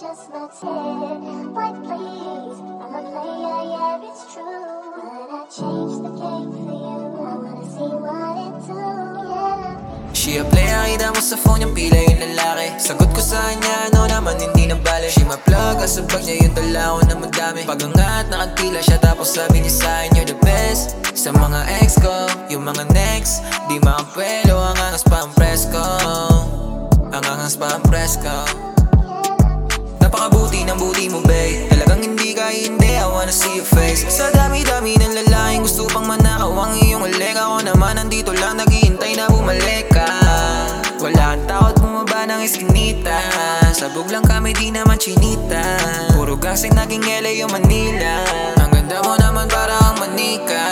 chestnuts here, but please, I'm a player, yeah, it's true. But I changed the game for you, I wanna see what it do. She a player, kita mo sa phone yung pila yung lalaki Sagot ko sa kanya, ano naman hindi na bale. She my plug, asabag niya yung dalawa na madami. Pagangat, nakatila siya tapos sabi niya sa akin You're the best. Sa mga ex ko, yung mga next Di makapwelo, ang angas pa ang presko. Ang angas pa ang presko ko Napakabuti ng buti mo, babe. Talagang hindi ka hindi, I wanna see your face. Sa dami-dami ng lalaking gusto pang manakaw. Ang iyong ulik Ako naman nandito lang, naghihintay na bumalik ka. Wala kang takot bumaba ng eskinita Sabog lang kami, di naman chinita. Puro gasing naging LA yung Manila. Ang ganda mo naman para ang manika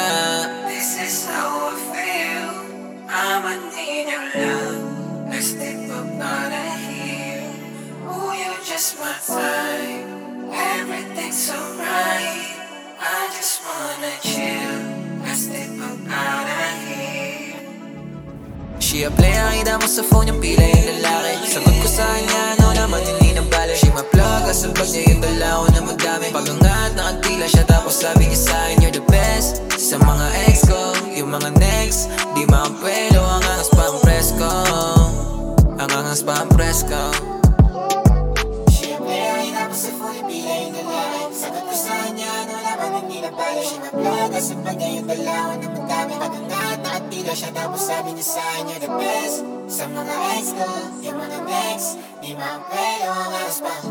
She a player, kita mo sa phone yung pila yung lalaki? Sagot ko sa kanya, ano naman hindi na bale. She my plug, sa bag niya yung dala ko na madami Pagangat, nakagpila siya tapos sabi niya sa akin You're the best. Sa mga ex ko, yung mga next Di makapwelo, ang angas pa ang press ko Ang angas pa ang press ko Siyempre ay tapos sa phone pila yung lalaki naman hindi na bala Siya na-vlog, as ang bagay yung dalawa na madami Magangat, nakatila siya tapos sabi niya sa You're the best. Sa mga ex ko, yung mga next Di makapwelo, ang aras pa ang aras pa